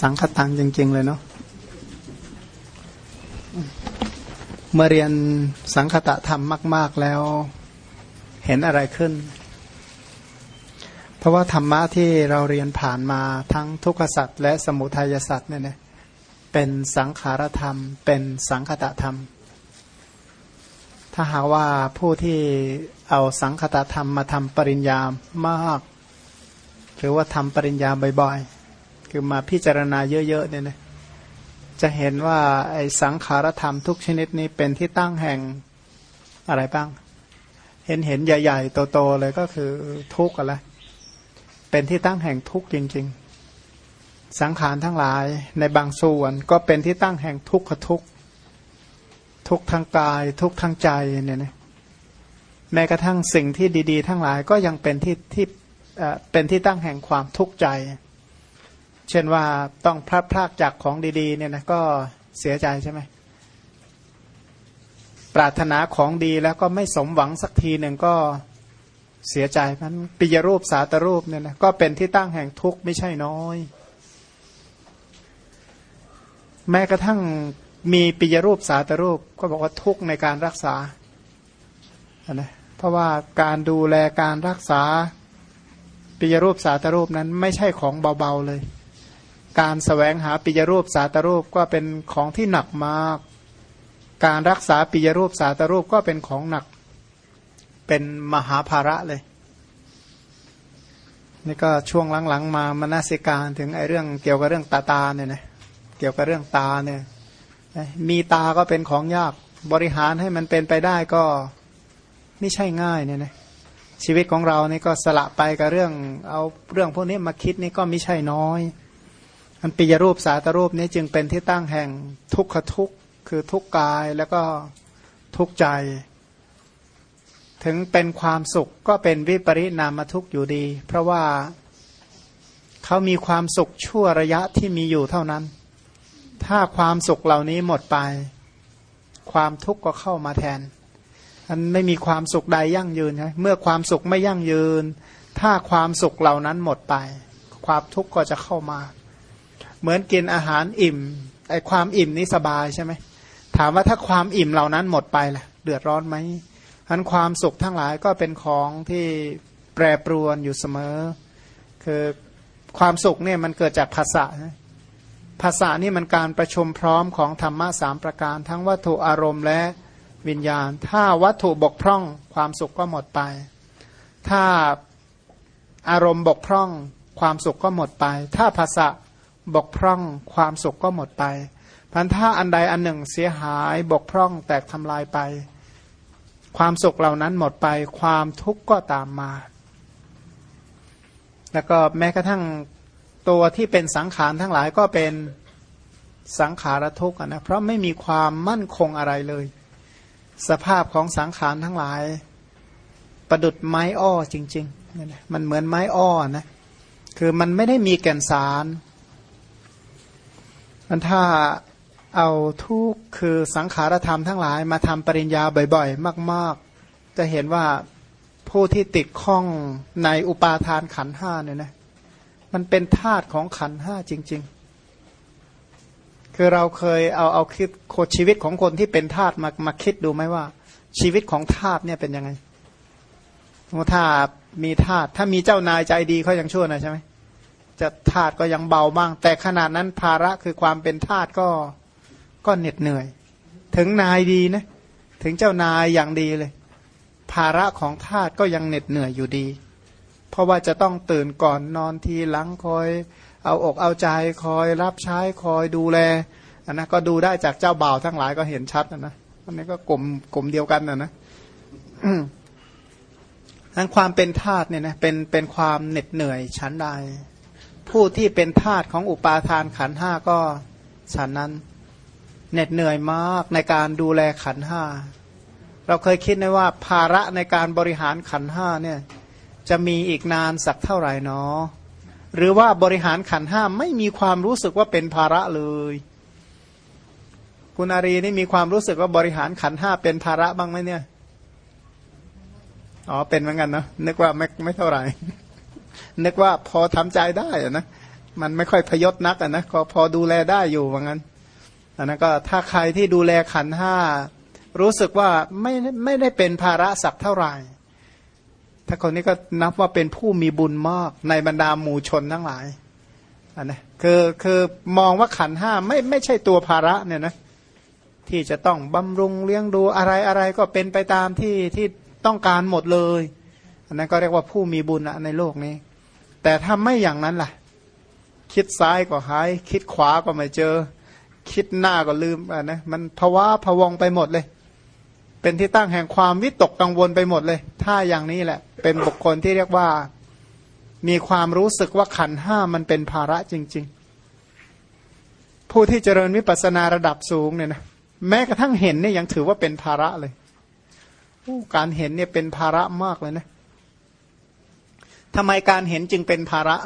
สังคตังจริง ๆ เลยเนาะเมื่อเรียนสังคตะธรรมมาก ๆ แล้ว เห็นอะไรขึ้น เพราะว่าธรรมะที่เราเรียนผ่านมาทั้งทุกขสัตว์และสมุทัยสัตว์เนี่ยนะเป็นสังขารธรรม เป็นสังคตะธรรม ถ้าหาว่าผู้ที่เอาสังคตะธรรมมาทำปริญญามาก หรือว่าทำปริญญาบ่อยๆ คือมาพิจารณาเยอะๆเนี่ยนะจะเห็นว่าไอ้สังขารธรรมทุกชนิดนี้เป็นที่ตั้งแห่งอะไรบ้าง เห็นเห็นใหญ่ ๆ โตๆเลยก็คือทุกข์อะไรเป็นที่ตั้งแห่งทุกข์จริง ๆ สังขารทั้งหลายในบางส่วนก็เป็นที่ตั้งแห่งทุกขทุกข์ทุกทางกาย ทุกทางใจเนี่ยนะแม้กระทั่งสิ่งที่ดี ๆ ทั้งหลายก็ยังเป็นที่ที่เป็นที่ตั้งแห่งความทุกข์ใจ เช่นว่าต้องพลัดพรากจากของดี ๆ เนี่ยนะก็เสียใจใช่ไหมปรารถนาของดีแล้วก็ไม่สมหวังสักทีหนึ่งก็เสียใจมันปิยรูปสาตรูปเนี่ยนะก็เป็นที่ตั้งแห่งทุกข์ไม่ใช่น้อย แม้กระทั่งมีปิยรูปสาตรูป ก็บอกว่าทุกข์ในการรักษานะเพราะว่าการดูแลการรักษาปิยรูปสาตรูปนั้นไม่ใช่ของเบาๆเลย การสแสวงหาปิยรูปสาตรูปก็เป็นของที่หนักมาก การรักษาปิยรูปสาตรูปก็เป็นของหนัก เป็นมหาภาระเลยนี่ก็ช่วงหลังๆ มามนาสิการถึงไอ้เรื่องเกี่ยวกับเรื่องตาตาเนี่ยนะเกี่ยวกับเรื่องตาเนี่ยมีตาก็เป็นของยากบริหารให้มันเป็นไปได้ก็ไม่ใช่ง่ายเนี่ยนะชีวิตของเรานี่ก็สละไปกับเรื่อง เอาเรื่องพวกนี้มาคิดนี่ก็ไม่ใช่น้อย อันปิยรูปสาตรูปนี้จึงเป็นที่ตั้งแห่งทุกขทุกคือทุกกายแล้วก็ทุกใจ ถึงเป็นความสุขก็เป็นวิปริณามทุกอยู่ดี เพราะว่าเขามีความสุขชั่วระยะที่มีอยู่เท่านั้น ถ้าความสุขเหล่านี้หมดไป ความทุกข์ก็เข้ามาแทนมันไม่มีความสุขใดยั่งยืนใช่เมื่อความสุขไม่ยั่งยืน ถ้าความสุขเหล่านั้นหมดไป ความทุกข์ก็จะเข้ามา เหมือนกินอาหารอิ่มไอความอิ่มนี้สบายใช่ไหมถามว่าถ้าความอิ่มเหล่านั้นหมดไปล่ะเดือดร้อนไหมทันความสุขทั้งหลายก็เป็นของที่แปรปรวนอยู่เสมอ คือความสุขเนี่ยมันเกิดจากภาษาภาษานี่มันการประชุมพร้อมของธรรมะสามประการ ทั้งวัตถุอารมณ์และวิญญาณ ถ้าวัตถุบกพร่องความสุขก็หมดไป ถ้าอารมณ์บกพร่องความสุขก็หมดไป ถ้าภาษา บกพร่องความสุขก็หมดไปพันถ้าอันใดอันหนึ่งเสียหายบกพร่องแตกทำลายไป ความสุขเหล่านั้นหมดไป ความทุกข์ก็ตามมา แล้วก็แม้กระทั่งตัวที่เป็นสังขารทั้งหลายก็เป็นสังขารทุกข์นะเพราะไม่มีความมั่นคงอะไรเลย สภาพของสังขารทั้งหลาย ประดุดไม้อ้อจริงๆมันเหมือนไม้อ้อนะคือมันไม่ได้มีแก่นสาร มันถ้าเอาทุกคือสังขารธรรมทั้งหลายมาทำปริญญาบ่อยๆ มาก ๆ จะเห็นว่าผู้ที่ติดข้องในอุปาทานขันห้าเนี่ยนะมันเป็นธาตุของขันห้าจริง ๆ คือเราเคยเอาเอาคิดโคชีวิตของคนที่เป็นธาตุมามาคิดดูไหมว่า ชีวิตของธาตุเนี่ยเป็นยังไงถ้ามีธาตุถ้ามีเจ้านายใจดีเขายังชั่วนะใช่ไหม จะธาตุก็ยังเบาบ้าง แต่ขนาดนั้นภาระคือความเป็นธาตุก็ก็เหน็ดเหนื่อย ถึงนายดีนะ ถึงเจ้านายอย่างดีเลย ภาระของทาตก็ยังเหน็ดเหนื่อยอยู่ดี เพราะว่าจะต้องตื่นก่อนนอนทีหลังคอย เอาอกเอาใจคอย รับใช้คอยดูแลอันนะก็ดูได้จากเจ้าบ่าวทั้งหลายก็เห็นชัดนะนะอันนี้ก็กลุ่มกลุ่มเดียวกันนะนะทั้งความเป็นทาตเนี่ยนะเป็นเป็นความเหน็ดเหนื่อยชั้นใด ผู้ที่เป็นทาสของอุปาทานขันห้าก็ฉันนั้นเหน็ดเหนื่อยมากในการดูแลขันห้า เราเคยคิดไหมว่าภาระในการบริหารขันห้าเนี่ยจะมีอีกนานสักเท่าไหร่เนาะหรือว่าบริหารขันห้าไม่มีความรู้สึกว่าเป็นภาระเลย คุณอารีนี่มีความรู้สึกว่าบริหารขันห้าเป็นภาระบ้างไหมเนี่ย อ๋อเป็นเหมือนกันเนาะนึกว่าไม่ไม่เท่าไหร่ นึกว่าพอทำใจได้นะมันไม่ค่อยพยศนักอะนะก็พอดูแลได้อยู่ว่างั้นอันนั้นก็ถ้าใครที่ดูแลขันห้ารู้สึกว่าไม่ไม่ได้เป็นภาระสักเท่าไหร่ ถ้าคนนี้ก็นับว่าเป็นผู้มีบุญมากในบรรดาหมู่ชนทั้งหลายอันนะคือคือมองว่าขันห้าไม่ไม่ใช่ตัวภาระเนี่ยนะที่จะต้องบำรุงเลี้ยงดูอะไรอะไรก็เป็นไปตามที่ที่ต้องการหมดเลย อันนั้นก็เรียกว่าผู้มีบุญนะในโลกนี้ แต่ถ้าไม่อย่างนั้นล่ะ คิดซ้ายก็หาย คิดขวาก็ไม่เจอ คิดหน้าก็ลืมอะนะมันภาวะพวงไปหมดเลย เป็นที่ตั้งแห่งความวิตกกังวลไปหมดเลย ถ้าอย่างนี้แหละ เป็นบุคคลที่เรียกว่า มีความรู้สึกว่าขันห้ามันเป็นภาระจริง ๆ ผู้ที่เจริญวิปัสสนาระดับสูงเนี่ยนะแม้กระทั่งเห็นเนี่ยยังถือว่าเป็นภาระเลยการเห็นเนี่ยเป็นภาระมากเลยนะ ทำไมการเห็นจึงเป็นภาระ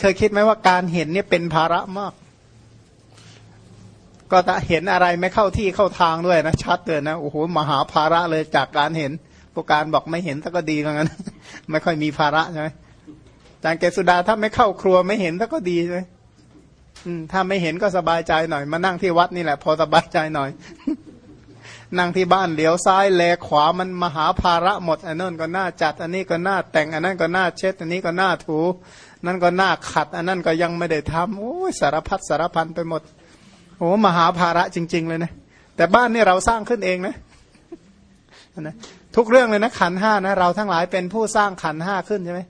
เคยคิดไหมว่าการเห็นเนี่ยเป็นภาระมาก ก็จะเห็นอะไรไม่เข้าที่เข้าทางด้วยนะชัดเลยนะโอ้โหมหาภาระเลยจากการเห็นพวกการบอกไม่เห็นถ้าก็ดีเหมือนกันไม่ค่อยมีภาระใช่ไหมจารย์เกสุดาถ้าไม่เข้าครัวไม่เห็นถ้าก็ดีใช่ไหมถ้าไม่เห็นก็สบายใจหน่อย มานั่งที่วัดนี่แหละ พอสบายใจหน่อย นั่งที่บ้านเหลียวซ้ายแลขวามันมหาภาระหมดอันนั้นก็น่าจัด อันนี้ก็น่าแต่งอันนั้นก็น่าเช็ด อันนี้ก็น่าถู นั่นก็น่าขัด อันนั้นก็ยังไม่ได้ทำโอ้ยสารพัดสารพันไปหมดโอ้มหาภาระจริง ๆ เลยนะแต่บ้านนี่เราสร้างขึ้นเองนะนะทุกเรื่องเลยนะขันห้านะเราทั้งหลายเป็นผู้สร้างขันห้าขึ้นใช่ไหม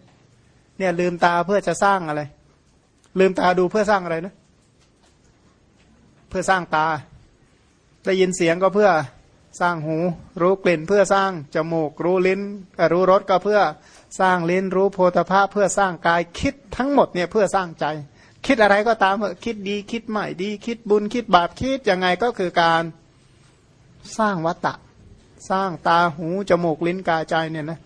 เนี่ยลืมตาเพื่อจะสร้างอะไร ลืมตาดูเพื่อสร้างอะไรนะ เพื่อสร้างตา ได้ยินเสียงก็เพื่อ สร้างหูรู้กลิ่นเพื่อสร้างจมูกรู้ลิ้นรู้รสก็เพื่อสร้างลิ้นรู้โพธภาพเพื่อสร้างกายคิดทั้งหมดเนี่ยเพื่อสร้างใจ คิดอะไรก็ตามเถอะคิดดีคิดใหม่ดี คิดบุญคิดบาปคิดยังไงก็คือการสร้างวัตตะ สร้างตาหูจมูกลิ้นกายใจเนี่ยนะ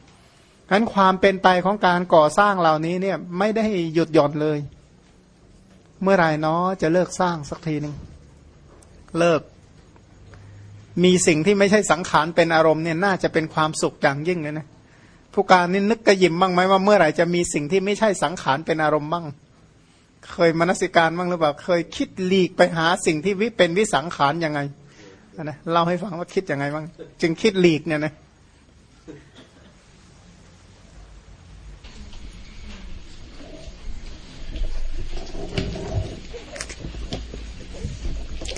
งั้นความเป็นไปของการก่อสร้างเหล่านี้เนี่ยไม่ได้หยุดหย่อนเลย เมื่อไหร่เนาะจะเลิกสร้างสักทีหนึ่งเลิก มีสิ่งที่ไม่ใช่สังขารเป็นอารมณ์เนี่ยน่าจะเป็นความสุขอย่างยิ่งเลยนะผู้การนี่นึกกระยิมบ้างไหมว่าเมื่อไหร่จะมีสิ่งที่ไม่ใช่สังขารเป็นอารมณ์บ้าง เคยมนสิการบ้างหรือเปล่าเคยคิดหลีกไปหาสิ่งที่วิเป็นวิสังขารยังไงนะเล่าให้ฟังว่าคิดยังไงบ้าง จึงคิดหลีกเนี่ยนะ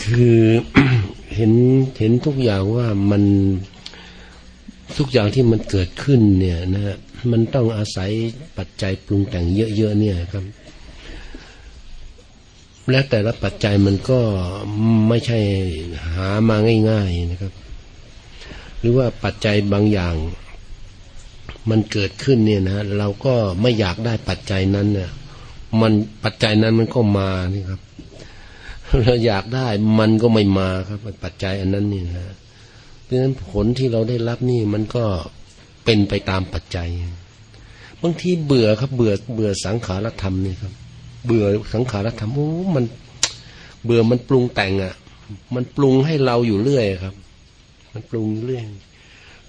คือ เห็นเห็นทุกอย่างว่ามันทุกอย่างที่มันเกิดขึ้นเนี่ยนะมันต้องอาศัยปัจจัยปรุงแต่งเยอะๆเนี่ยครับ และแต่ละปัจจัยมันก็ไม่ใช่หามาง่ายๆนะครับ หรือว่าปัจจัยบางอย่าง มันเกิดขึ้นเนี่ยนะเราก็ไม่อยากได้ปัจจัยนั้นเนี่ยมันปัจจัยนั้นมันก็มานี่ครับ เราอยากได้มันก็ไม่มาครับปัจจัยอันนั้นนี่นะดังนั้นผลที่เราได้รับนี่มันก็เป็นไปตามปัจจัย บางทีเบื่อครับ เบื่อเบื่อสังขารธรรมนี่ครับ เบื่อสังขารธรรมโอ้มันเบื่อมันปรุงแต่งอะ มันปรุงให้เราอยู่เรื่อยครับ มันปรุงเรื่อย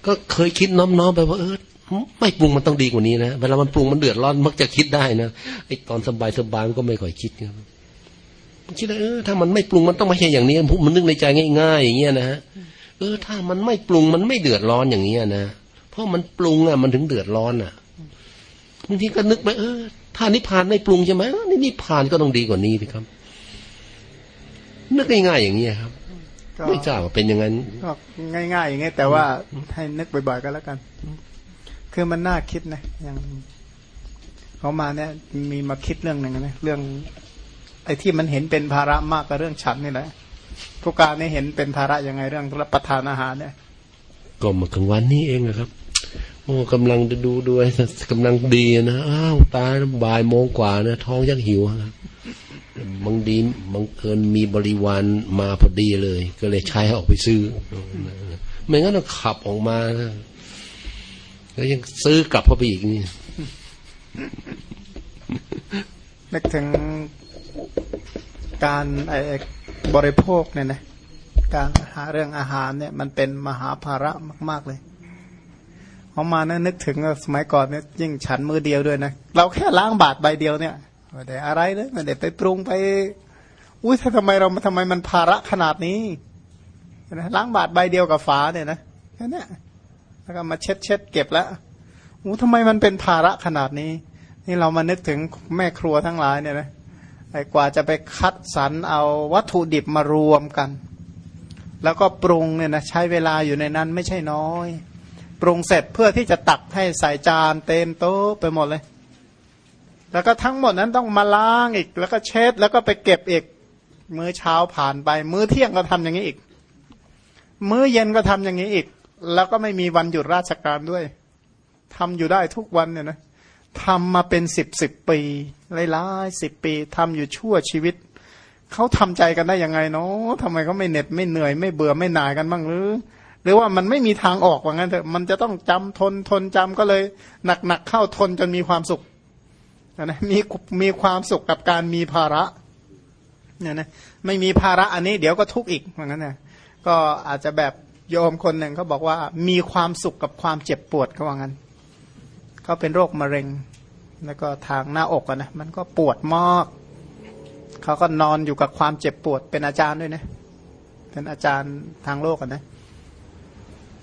ก็เคยคิดน้อมๆไปว่าเออไม่ปรุงมันต้องดีกว่านี้นะเวลามันปรุงมันเดือดร้อนมักจะคิดได้นะไอตอนสบายสบายมันก็ไม่ค่อยคิดครับ คิดว่าเออถ้ามันไม่ปรุงมันต้องไม่ใช่อย่างนี้ผมมันนึกในใจง่าย ๆ อย่างเงี้ยนะฮะเออ ถ้ามันไม่ปรุงมันไม่เดือดร้อนอย่างเงี้ยนะเพราะมันปรุงอะมันถึงเดือดร้อนอะบางทีก็นึกไปเออ ถ้านิพพานไม่ปรุงใช่ไหมนี่นิพพานก็ต้องดีกว่านี้สิครับ นึกง่ายๆอย่างนี้ครับไม่ทราบว่าเป็นอย่างนั้นก็ง่าย ๆ อย่างนี้แต่ว่าให้นึกบ่อยๆก็แล้วกัน คือมันน่าคิดนะอย่างเขามาเนี่ยมีมาคิดเรื่องหนึ่งนะเรื่อง ไอ้ที่มันเห็นเป็นภาระมากกับเรื่องฉันนี่แหละผู้การนี่เห็นเป็นภาระยังไงเรื่องรับประทานอาหารเนี่ยก็มากลางวันนี้เองนะครับโอ้กำลังจะดูด้วยกำลังดีนะอ้าวตาบ่ายโมงกว่านะท้องยักหิวครับบางดีบางเกินมีบริวารมาพอดีเลย ก็เลยใช้ออกไปซื้อไม่งั้นเราขับออกมานะแล้วยังซื้อกลับเข้าไปอีกนี่นึกถึง การบริโภคเนี่ยนะการหาเรื่องอาหารเนี่ย มันเป็นมหาภาระมาก ๆ เลยเอามานะนึกถึงสมัยก่อนเนี่ยยิ่งฉันมือเดียวด้วยนะ เราแค่ล้างบาทใบเดียวเนี่ยไม่ได้อะไรเลยไม่ได้ไปปรุงไปอุ้ยทำไมเราทำไมมันภาระขนาดนี้นะล้างบาทใบเดียวกับฝาเนี่ยนะแค่นี้แล้วก็มาเช็ดเช็ดเก็บแล้วอู้ทำไมมันเป็นภาระขนาดนี้ นี่เรามานึกถึงแม่ครัวทั้งหลายเนี่ยนะ ไอ้กว่าจะไปคัดสรรเอาวัตถุดิบมารวมกัน แล้วก็ปรุงเนี่ยนะใช้เวลาอยู่ในนั้นไม่ใช่น้อย ปรุงเสร็จเพื่อที่จะตักให้ใส่จานเต็มโต๊ะไปหมดเลย แล้วก็ทั้งหมดนั้นต้องมาล้างอีก แล้วก็เช็ดแล้วก็ไปเก็บอีกมื้อเช้าผ่านไป มื้อเที่ยงก็ทำอย่างนี้อีก มื้อเย็นก็ทำอย่างนี้อีก แล้วก็ไม่มีวันหยุดราชการด้วยทำอยู่ได้ทุกวันเนี่ยนะ ทำมาเป็นสิบสิบปีหลายๆสิบปีทำอยู่ชั่วชีวิต เขาทำใจกันได้ยังไงเนาะทำไมเขาไม่เหน็ดไม่เหนื่อยไม่เบื่อไม่หน่ายกันบ้างหรือ หรือว่ามันไม่มีทางออกว่างั้นเถอะมันจะต้องจำทนทนจำก็เลยหนักๆเข้าทนจนมีความสุขนะมีมีความสุขกับการมีภาระเนี่ยนะไม่มีภาระอันนี้เดี๋ยวก็ทุกข์อีกเหมือนกันนะก็อาจจะแบบโยมคนหนึ่งเขาบอกว่ามีความสุขกับความเจ็บปวดเขาว่างั้น เขาเป็นโรคมะเร็ง แล้วก็ทางหน้าอกนะมันก็ปวดมากเขาก็นอนอยู่กับความเจ็บปวดเป็นอาจารย์ด้วยนะเป็นอาจารย์ทางโลกนะ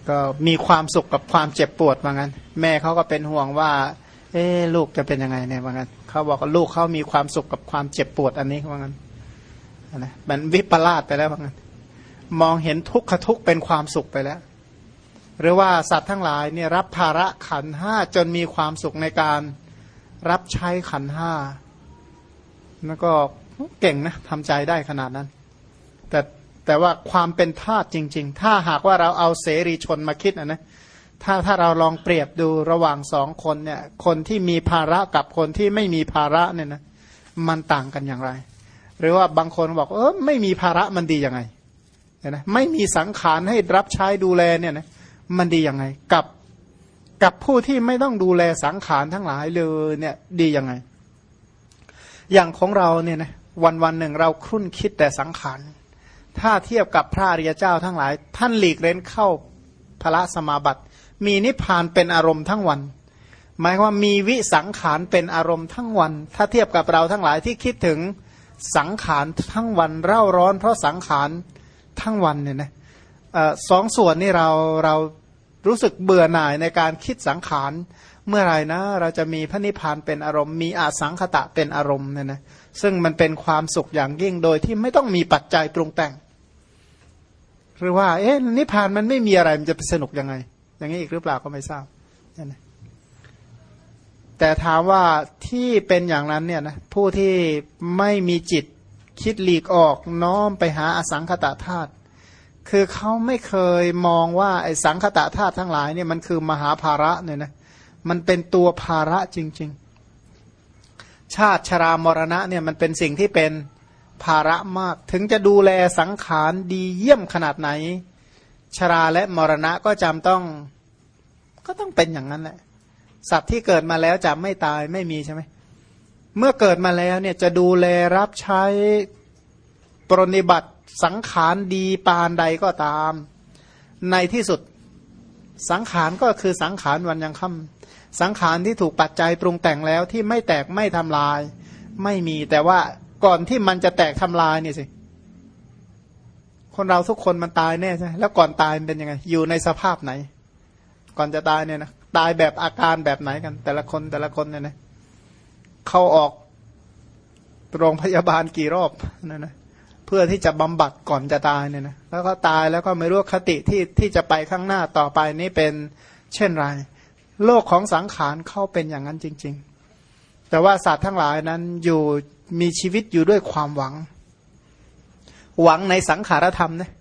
ก็มีความสุขกับความเจ็บปวดว่างั้น แม่เขาก็เป็นห่วงว่า เอ๊ลูกจะเป็นยังไงเนี่ยว่างั้นเขาบอกว่าลูกเขามีความสุขกับความเจ็บปวดอันนี้ว่างั้นนะมันวิปลาสไปแล้วว่างั้นมองเห็นทุกขทุกเป็นความสุขไปแล้ว หรือว่าสัตว์ทั้งหลายเนี่ยรับภาระขันห้าจนมีความสุขในการรับใช้ขันห้าแล้วก็เก่งนะทำใจได้ขนาดนั้น แต่แต่ว่าความเป็นธาตุจริง ๆ ถ้าหากว่าเราเอาเสรีชนมาคิดนะนะถ้าถ้าเราลองเปรียบดูระหว่างสองคนเนี่ย คนที่มีภาระกับคนที่ไม่มีภาระเนี่ยนะมันต่างกันอย่างไร หรือว่าบางคนบอกเออไม่มีภาระมันดียังไงนะไม่มีสังขารให้รับใช้ดูแลเนี่ยนะ มันดียังไง กับกับผู้ที่ไม่ต้องดูแลสังขารทั้งหลายเลยเนี่ยดียังไง อย่างของเราเนี่ยนะวันวันหนึ่งเราครุ่นคิดแต่สังขารถ้าเทียบกับพระอริยเจ้าทั้งหลาย ท่านหลีกเล้นเข้าพระสมาบัติ มีนิพพานเป็นอารมณ์ทั้งวัน หมายว่ามีวิสังขารเป็นอารมณ์ทั้งวัน ถ้าเทียบกับเราทั้งหลายที่คิดถึงสังขารทั้งวันเร่าร้อนเพราะสังขารทั้งวันเนี่ยนะ สองส่วนนี่เราเรารู้สึกเบื่อหน่ายในการคิดสังขารเมื่อไรนะเราจะมีพระนิพพานเป็นอารมณ์มีอาสังขตะเป็นอารมณ์เนี่ยนะซึ่งมันเป็นความสุขอย่างยิ่งโดยที่ไม่ต้องมีปัจจัยปรุงแต่ง หรือว่าเอ๊ะนิพพานมันไม่มีอะไรมันจะสนุกยังไง อย่างนี้อีกหรือเปล่าก็ไม่ทราบนะแต่ถามว่าที่เป็นอย่างนั้นเนี่ยนะผู้ที่ไม่มีจิตคิดหลีกออกน้อมไปหาอสังขตะธาตุ คือเขาไม่เคยมองว่าไอ้สังคตะธาตุทั้งหลายเนี่ยมันคือมหาภาระเนี่ยนะมันเป็นตัวภาระจริง ๆ ชาติชรามรณะเนี่ยมันเป็นสิ่งที่เป็นภาระมาก ถึงจะดูแลสังขารดีเยี่ยมขนาดไหน ชราและมรณะก็จำต้อง ก็ต้องเป็นอย่างนั้นแหละสัตว์ที่เกิดมาแล้วจะไม่ตายไม่มีใช่ไหมเมื่อเกิดมาแล้วเนี่ยจะดูแลรับใช้ปรนิบัติ สังขารดีปานใดก็ตาม ในที่สุดสังขารก็คือสังขารวันยังค่ำสังขารที่ถูกปัจจัยปรุงแต่งแล้วที่ไม่แตกไม่ทำลาย ไม่มีแต่ว่าก่อนที่มันจะแตกทำลายนี่สิคนเราทุกคนมันตายแน่ใช่ แล้วก่อนตายเป็นยังไง อยู่ในสภาพไหน ก่อนจะตายเนี่ยนะตายแบบอาการแบบไหนกัน แต่ละคนแต่ละคนเนี่ยนะเข้าออกโรงพยาบาลกี่รอบนั่นนะ เพื่อที่จะบำบัดก่อนจะตายเนี่ยนะแล้วก็ตายแล้วก็ไม่รู้คติที่ที่จะไปข้างหน้าต่อไปนี่เป็นเช่นไร โลกของสังขารเข้าเป็นอย่างนั้นจริง ๆ แต่ว่าสัตว์ทั้งหลายนั้นอยู่มีชีวิตอยู่ด้วยความหวัง หวังในสังขารธรรมนะ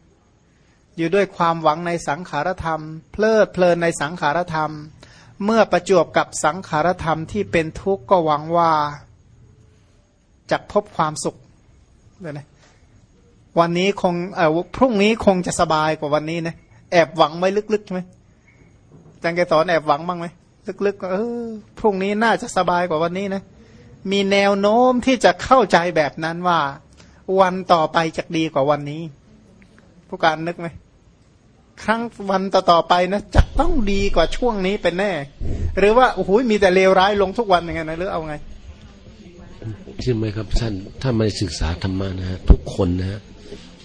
อยู่ด้วยความหวังในสังขารธรรม เพลิดเพลินในสังขารธรรม เมื่อประจวบกับสังขารธรรมที่เป็นทุกข์ก็หวังว่าจะพบความสุขเลยนะ วันนี้คงเออพรุ่งนี้คงจะสบายกว่าวันนี้นะแอบหวังไว้ลึกๆใช่ไหมจังแกสอนแอบหวังบ้างไหมลึกๆเออพรุ่งนี้น่าจะสบายกว่าวันนี้นะมีแนวโน้มที่จะเข้าใจแบบนั้นว่า วันต่อไปจะดีกว่าวันนี้ ผู้การนึกไหมครั้งวันต่อๆไปนะจะต้องดีกว่าช่วงนี้เป็นแน่ หรือว่าโอ้โหมีแต่เลวร้ายลงทุกวันอย่างเงี้ยนะหรือเอาไงใช่ไหมครับท่านถ้ามาศึกษาธรรมะนะฮะทุกคนนะฮะ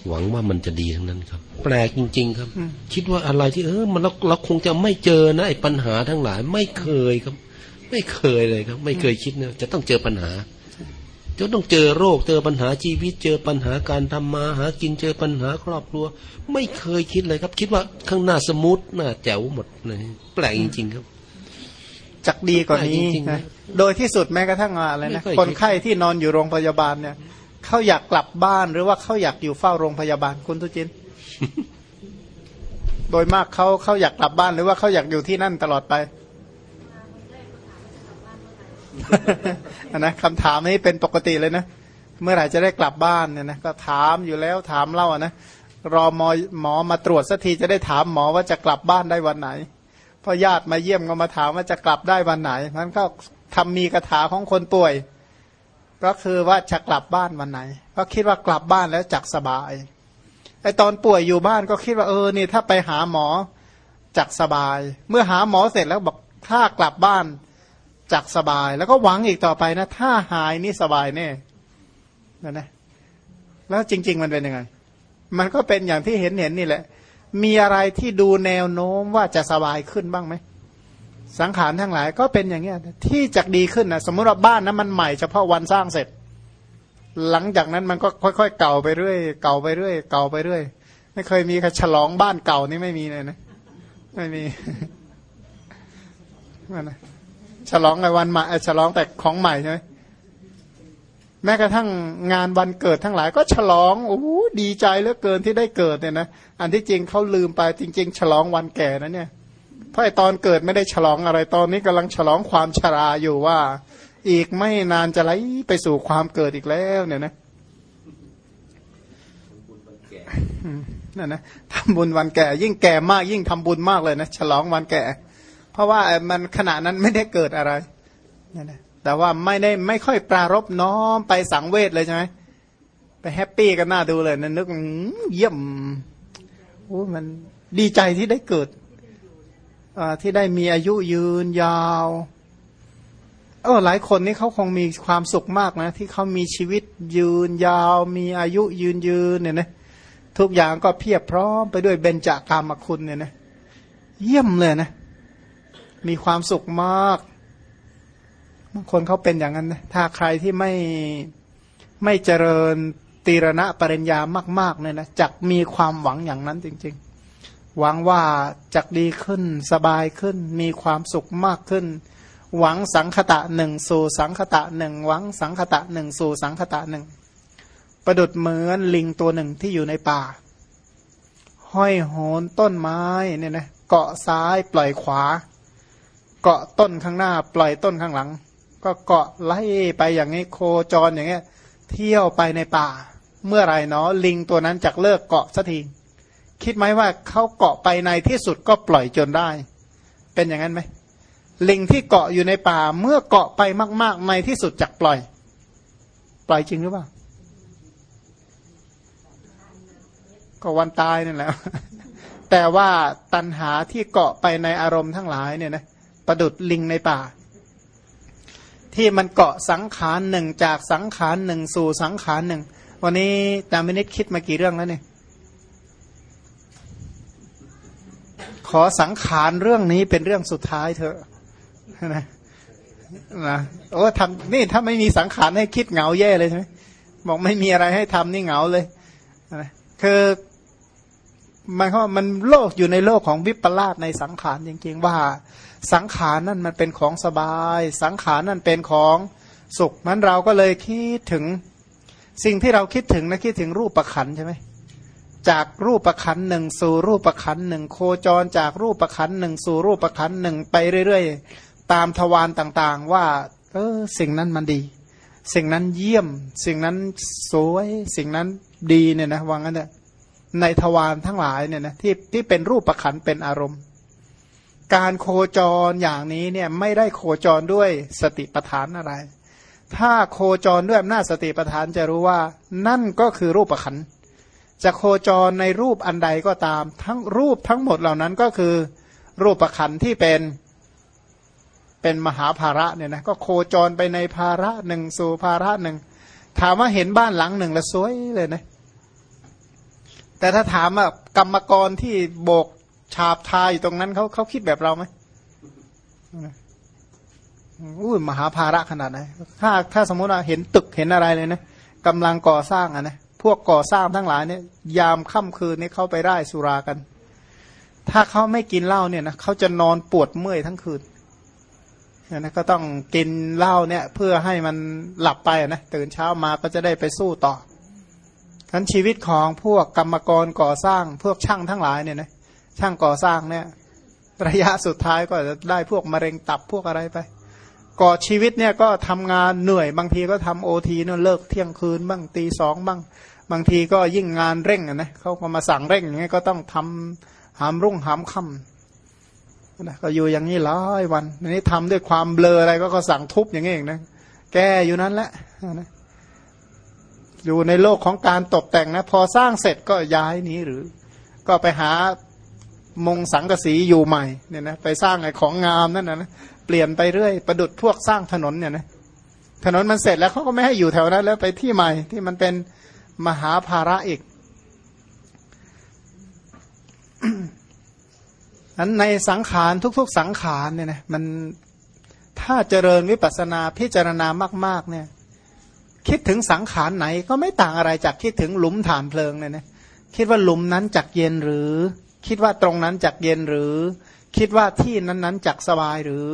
หวังว่ามันจะดีทั้งนั้นครับ แปลกจริง ๆ ครับ คิดว่าอะไรที่เออ มันเราเราคงจะไม่เจอนะไอ้ปัญหาทั้งหลาย ไม่เคยครับ ไม่เคยเลยครับ ไม่เคยคิดนะจะต้องเจอปัญหาจะต้องเจอโรคเจอปัญหาชีวิต เจอปัญหาการทำมาหากินเจอปัญหาครอบครัว ไม่เคยคิดเลยครับ คิดว่าข้างหน้าสมูทหน้าแจ๋วหมดเลยแปลกจริง ๆ ครับจักดีกว่านี้จริงๆนะนะโดยที่สุดแม้กระทั่งอะไรไม่นะค่อยคนไข้ที่นอนอยู่โรงพยาบาลเนี่ย เขาอยากกลับบ้านหรือว่าเขาอยากอยู่เฝ้าโรงพยาบาลคุณทุจิน โดยมากเขาเขาอยากกลับบ้านหรือว่าเขาอยากอยู่ที่นั่นตลอดไปนะคำถามนี้เป็นปกติเลยนะ เมื่อไหร่จะได้กลับบ้านเนี่ยนะก็ถามอยู่แล้วถามเล่าอะนะรอหมอหมอมาตรวจสักทีจะได้ถามหมอว่าจะกลับบ้านได้วันไหนพอญาติมาเยี่ยมก็มาถามว่าจะกลับได้วันไหนมันก็ทำมีคาถาของคนป่วย ก็คือว่าจะกลับบ้านวันไหน ก็คิดว่ากลับบ้านแล้วจักสบายไอตอนป่วยอยู่บ้านก็คิดว่าเออนี่ถ้าไปหาหมอจักสบาย เมื่อหาหมอเสร็จแล้วบอกถ้ากลับบ้านจักสบาย แล้วก็หวังอีกต่อไปนะ ถ้าหายนี่สบายแน่นะนะแล้วจริง ๆ มันเป็นยังไง มันก็เป็นอย่างที่เห็นเห็นนี่แหละ มีอะไรที่ดูแนวโน้มว่าจะสบายขึ้นบ้างไหม สังขารทั้งหลายก็เป็นอย่างเงี้ยที่จะดีขึ้นนะสมมติว่าบ้านนั้นมันใหม่เฉพาะวันสร้างเสร็จ หลังจากนั้นมันก็ค่อยๆ เก่าไปเรื่อยเก่าไปเรื่อยเก่าไปเรื่อยไม่เคยมีใครฉลองบ้านเก่านี่ไม่มีเลยนะไม่มีนั่นนะฉลองในวันใหม่ฉลองแต่ของใหม่ใช่ไหมแม้กระทั่งงานวันเกิดทั้งหลาย ก็ฉลองโอ้โหดีใจเหลือเกินที่ได้เกิดเนี่ยนะอันที่จริงเขาลืมไปจริง ๆ ฉลองวันแก่นะเนี่ย เพราะไอตอนเกิดไม่ได้ฉลองอะไรตอนนี้กำลังฉลองความชราอยู่ว่า อีกไม่นานจะไหลไปสู่ความเกิดอีกแล้วเนี่ยนะนั่นนะทำบุญวันแก่ ยิ่งแก่มากยิ่งทำบุญมากเลยนะฉลองวันแก่ เพราะว่ามันขณะนั้นไม่ได้เกิดอะไรนั่นนะแต่ว่าไม่ได้ไม่ค่อยปรารบน้อมไปสังเวชเลยใช่ไหมไปแฮปปี้กันหน้าดูเลยนะนึกเยี่ยมโอ้มันดีใจที่ได้เกิด ที่ได้มีอายุยืนยาวเออหลายคนนี่เขาคงมีความสุขมากนะ ที่เขามีชีวิตยืนยาว มีอายุยืนยืนเนี่ยนะทุกอย่างก็เพียบพร้อมไปด้วยเบญจากามคุณเนี่ยนะเยี่ยมเลยนะ มีความสุขมากบางคนเขาเป็นอย่างนั้นนะถ้าใครที่ไม่ไม่เจริญตีรณะปริญญามาก ๆ เนี่ยนะจักมีความหวังอย่างนั้นจริง ๆ หวังว่าจะดีขึ้นสบายขึ้น มีความสุขมากขึ้น หวังสังคตะหนึ่งสู่สังคตะหนึ่งหวังสังคตะหนึ่งสู่สังคตะหนึ่งประดุดเหมือนลิงตัวหนึ่งที่อยู่ในป่า ห้อยโหนต้นไม้เนี่ยนะเกาะซ้ายปล่อยขวา เกาะต้นข้างหน้า ปล่อยต้นข้างหลัง ก็เกาะไล่ไปอย่างนี้โคจรอย่างเงี้ย เที่ยวไปในป่า เมื่อไรเนาะลิงตัวนั้นจักเลิกเกาะสักที คิดไหมว่าเขาเกาะไปในที่สุดก็ปล่อยจนได้ เป็นอย่างนั้นไหมลิงที่เกาะอยู่ในป่าเมื่อเกาะไปมาก ๆ ในที่สุดจักปล่อย ปล่อยจริงหรือเปล่า ก็วันตายนั่นแหละแต่ว่าตันหาที่เกาะไปในอารมณ์ทั้งหลายเนี่ยนะประดุดลิงในป่า ที่มันเกาะสังขารหนึ่งจากสังขารหนึ่งสู่สังขารหนึ่ง วันนี้ตามมินิดคิดมากี่เรื่องแล้วเนี่ย ขอสังขารเรื่องนี้เป็นเรื่องสุดท้ายเถอะนะนะโอ้ทำนี่ถ้าไม่มีสังขารให้คิดเหงาแย่เลยใช่ไหมบอกไม่มีอะไรให้ทำนี่เหงาเลยนะคือมันเขามันโลกอยู่ในโลกของวิปลาสในสังขารจริงๆว่า สังขารนั่นมันเป็นของสบาย สังขารนั่นเป็นของสุขนั้นเราก็เลยคิดถึงสิ่งที่เราคิดถึงนะคิดถึงรูปประขันใช่ไหม จากรูปประขันหนึ่งสู่รูปประขันหนึ่งโคจรจากรูปประขันหนึ่งสู่รูปประขันหนึ่งไปเรื่อยๆ ตามทวารต่างๆ ว่าเออสิ่งนั้นมันดี สิ่งนั้นเยี่ยม สิ่งนั้นสวย สิ่งนั้นดีเนี่ยนะวางั้นเนี่ยในทวารทั้งหลายเนี่ยนะที่ที่เป็นรูปประขันเป็นอารมณ์ การโคจรอย่างนี้เนี่ยไม่ได้โคจรด้วยสติปัฏฐานอะไร ถ้าโคจรด้วยอำนาจสติปัฏฐานจะรู้ว่านั่นก็คือรูปประขัน จะโคจรในรูปอันใดก็ตาม ทั้งรูปทั้งหมดเหล่านั้นก็คือ รูปประคันที่เป็นเป็นมหาภาระเนี่ยนะก็โคจรไปในภาระหนึ่งสู่ภาระหนึ่งถามว่าเห็นบ้านหลังหนึ่งแล้วสวยเลยนะ แต่ถ้าถามว่ากรรมกรที่โบกฉาบทาอยู่ตรงนั้นเขาเขาคิดแบบเราไหมอุ้ยมหาภาระขนาดไหนถ้าถ้าสมมติว่าเห็นตึกเห็นอะไรเลยนะกำลังก่อสร้างอะนะ พวกก่อสร้างทั้งหลายเนี่ยยามค่ำคืนนี้เขาไปไร้สุรากัน ถ้าเขาไม่กินเหล้าเนี่ยนะเขาจะนอนปวดเมื่อยทั้งคืนนะก็ต้องกินเหล้าเนี่ยเพื่อให้มันหลับไปนะตื่นเช้ามาก็จะได้ไปสู้ต่อทั้นชีวิตของพวกกรรมกรก่อสร้างพวกช่างทั้งหลายเนี่ยนะช่างก่อสร้างเนี่ยระยะสุดท้ายก็จะได้พวกมะเร็งตับพวกอะไรไป ก่อชีวิตเนี่ยก็ทำงานเหนื่อยบางทีก็ทำโอทีเนี่ยเลิกเที่ยงคืนบ้างตีสองบ้าง บางทีก็ยิ่งงานเร่งนะเขาก็มาสั่งเร่งอย่างเงี้ยก็ต้องทำหามรุ่งหามค่ำนะก็อยู่อย่างนี้หลายวันนี้ทำด้วยความเบลออะไรก็ก็สั่งทุบอย่างนี้เองนะแกอยู่นั้นแหละนะอยู่ในโลกของการตกแต่งนะ พอสร้างเสร็จก็ย้ายนี้หรือ ก็ไปหามงสังกสีอยู่ใหม่เนี่ยนะไปสร้างไอ้ของงามนั่นนะเปลี่ยนไปเรื่อยประดุดพวกสร้างถนนเนี่ยนะถนนมันเสร็จแล้วเขาก็ไม่ให้อยู่แถวนั้นแล้วไปที่ใหม่ที่มันเป็น มหาภาระอีกอันในสังขารทุก ๆ สังขารเนี่ยนะมันถ้าเจริญวิปัสนาพิจารณามาก ๆ เนี่ย คิดถึงสังขารไหนก็ไม่ต่างอะไรจากคิดถึงหลุมฐานเพลิงเนี่ยนะคิดว่าหลุมนั้นจักเย็นหรือ คิดว่าตรงนั้นจักเย็นหรือ คิดว่าที่นั้นๆจักสบายหรือ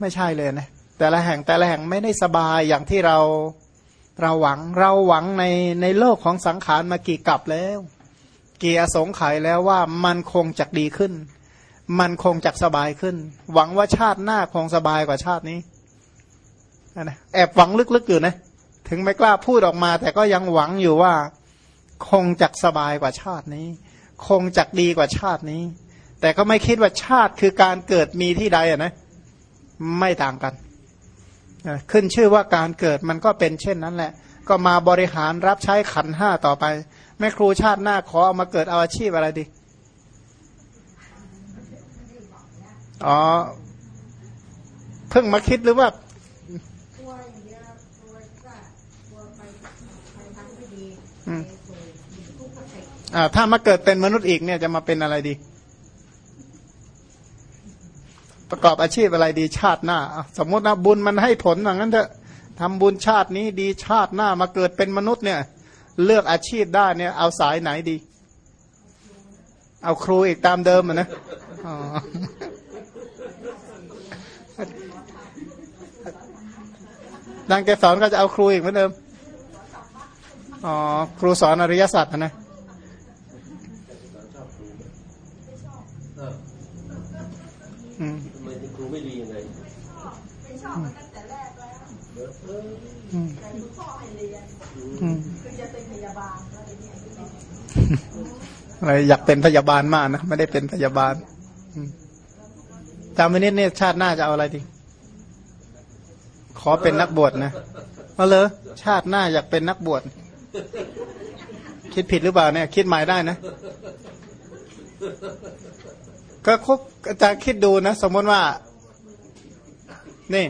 ไม่ใช่เลยนะแต่ละแห่งแต่ละแห่งไม่ได้สบายอย่างที่เรา เราหวังเราหวังในในโลกของสังขารมากี่กลับแล้ว กี่อสงไขยแล้วว่ามันคงจะดีขึ้น มันคงจะสบายขึ้น หวังว่าชาติหน้าคงสบายกว่าชาตินี้นะแอบหวังลึกๆอยู่นะ ถึงไม่กล้าพูดออกมา แต่ก็ยังหวังอยู่ว่า คงจะสบายกว่าชาตินี้ คงจะดีกว่าชาตินี้ แต่ก็ไม่คิดว่าชาติคือการเกิดมีที่ใดอะนะ ไม่ต่างกัน ขึ้นชื่อว่าการเกิดมันก็เป็นเช่นนั้นแหละ ก็มาบริหารรับใช้ขันห้าต่อไป แม่ครูชาติหน้าขอเอามาเกิดเอาอาชีพอะไรดี อ๋อ เพิ่งมาคิดหรือว่าถ้ามาเกิดเป็นมนุษย์อีกเนี่ยจะมาเป็นอะไรดี ประกอบอาชีพอะไรดีชาติหน้า สมมตินะบุญมันให้ผลอย่างนั้นเถอะทำบุญชาตินี้ดีชาติหน้ามาเกิดเป็นมนุษย์เนี่ย เลือกอาชีพได้เนี่ย เอาสายไหนดี เอาครูอีกตามเดิมนะนางแกสอนก็จะเอาครูอีกเหมือนเดิม อ๋อ ครูสอนอริยสัจนะท ไมครูไม่ดียังไงเป็นชอบมาตั้งแต่แรกแล้วแต่คุณพ่อให้เรียนคือจะเป็นพยาบาลอะไรอยากเป็นพยาบาลมากนะไม่ได้เป็นพยาบาลจำไว้นิดเนี่ยชาติหน้าจะเอาอะไรดีขอเป็นนักบวชนะมาเลยชาติหน้าอยากเป็นนักบวชคิดผิดหรือเปล่าเนี่ย คิดใหม่ได้นะ ก็คบอาจารย์คิดดูนะ สมมติว่า นี่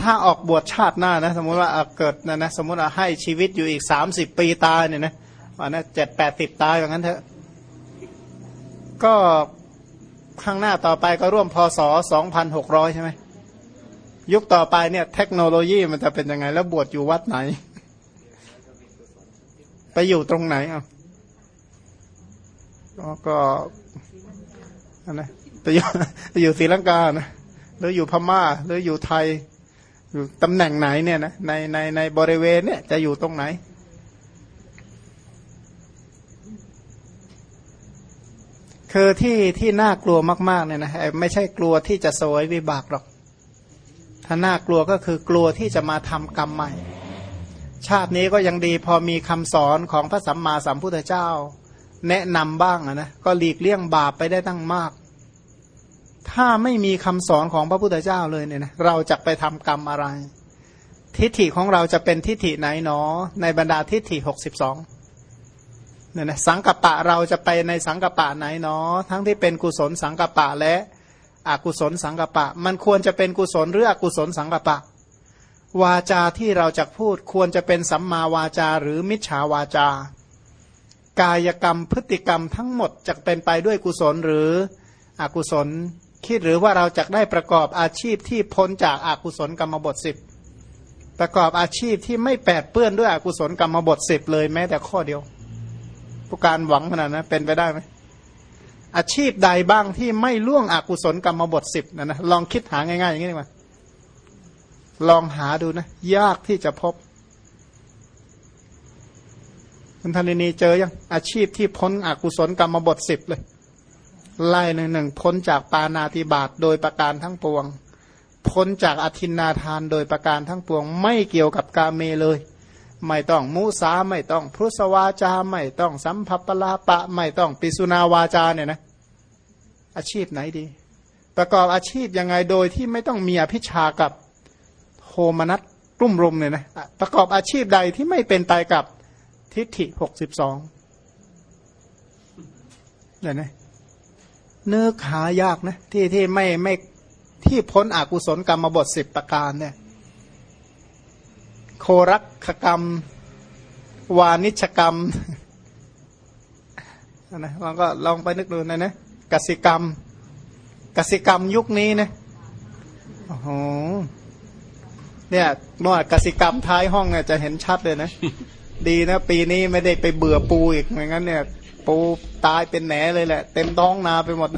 ถ้าออกบวชชาติหน้านะ สมมติว่าเกิดนะนะสมมติว่าให้ชีวิตอยู่อีกสามสิบปีตายเนี่ยนะวันนะเจ็ดแปดสิบตายอย่างนั้นเถอะก็ข้างหน้าต่อไปก็ร่วมพศสองพันหกร้อยใช่ไหมยุคต่อไปเนี่ย เทคโนโลยีมันจะเป็นยังไง แล้วบวชอยู่วัดไหน ไปอยู่ตรงไหนอะก็นะไปอยู่ไปอยู่ศรีลังกานะ หรืออยู่พม่า หรืออยู่ไทย อยู่ตำแหน่งไหนเนี่ยนะในในในบริเวณเนี่ยจะอยู่ตรงไหน คือที่ที่น่ากลัวมากๆเนี่ยนะไม่ใช่กลัวที่จะสวยวิบากหรอก ถ้าน่ากลัวก็คือกลัวที่จะมาทำกรรมใหม่ ชาตินี้ก็ยังดีพอมีคำสอนของพระสัมมาสัมพุทธเจ้า แนะนำบ้างนะก็หลีกเลี่ยงบาปไปได้ตั้งมาก ถ้าไม่มีคำสอนของพระพุทธเจ้าเลยเนี่ยนะเราจะไปทำกรรมอะไร ทิฏฐิของเราจะเป็นทิฏฐิไหนหนอ ในบรรดาทิฏฐิหกสิบสองเนี่ยนะสังกปะเราจะไปในสังกปะไหนเนาะทั้งที่เป็นกุศลสังกปะและอกุศลสังกปะ มันควรจะเป็นกุศลหรืออกุศลสังกปะ วาจาที่เราจะพูดควรจะเป็นสัมมาวาจาหรือมิจฉาวาจา กายกรรมพฤติกรรมทั้งหมดจะเป็นไปด้วยกุศลหรืออกุศล คิดหรือว่าเราจะได้ประกอบอาชีพที่พ้นจากอากุศลกรรมบทสิบประกอบอาชีพที่ไม่แปดเปื้อนด้วยอกุศลกรรมบทสิบเลยแม้แต่ข้อเดียว ผู้การหวังขนาดนั้นเป็นไปได้ไหมอาชีพใดบ้างที่ไม่ล่วงอกุศลกรรมบทสิบนะนะลองคิดหาง่ายๆอย่างนี้ดีกว่าลองหาดูนะ ยากที่จะพบคุณธนินีเจอยังอาชีพที่พ้นอกุศลกรรมบทสิบเลย ไล่หนึ่งหนึ่งพ้นจากปานาติบาตโดยประการทั้งปวง พ้นจากอธินนาทานโดยประการทั้งปวง ไม่เกี่ยวกับกาเมเลย ไม่ต้องมุสาไม่ต้องพุทธวาจาไม่ต้องสัมภปลาปะไม่ต้องปิสุนาวาจาเนี่ยนะอาชีพไหนดี ประกอบอาชีพยังไงโดยที่ไม่ต้องมีอภิชากับโทมนัสกลุ่มรุมเนี่ยนะประกอบอาชีพใดที่ไม่เป็นไปกับทิฏฐิหกสิบสองเนี่ยนะ นื้อขายากนะ ที่ที่ไม่ไม่ที่พ้นอกุศลกรรมบทสิบประการเนี่ย โครักขกรรม วานิชกรรมนะลองก็ลองไปนึกดูนะนะกสิกรรมกสิกรรมยุคนี้นะโอ้โหเนี่ยนวดกสิกรรมท้ายห้องเนี่ยจะเห็นชัดเลยนะ ดีนะ ปีนี้ไม่ได้ไปเบื่อปูอีกไม่งั้นเนี่ย ปูตายเป็นแหนเลยแหละ เต็มท้องนาไปหมด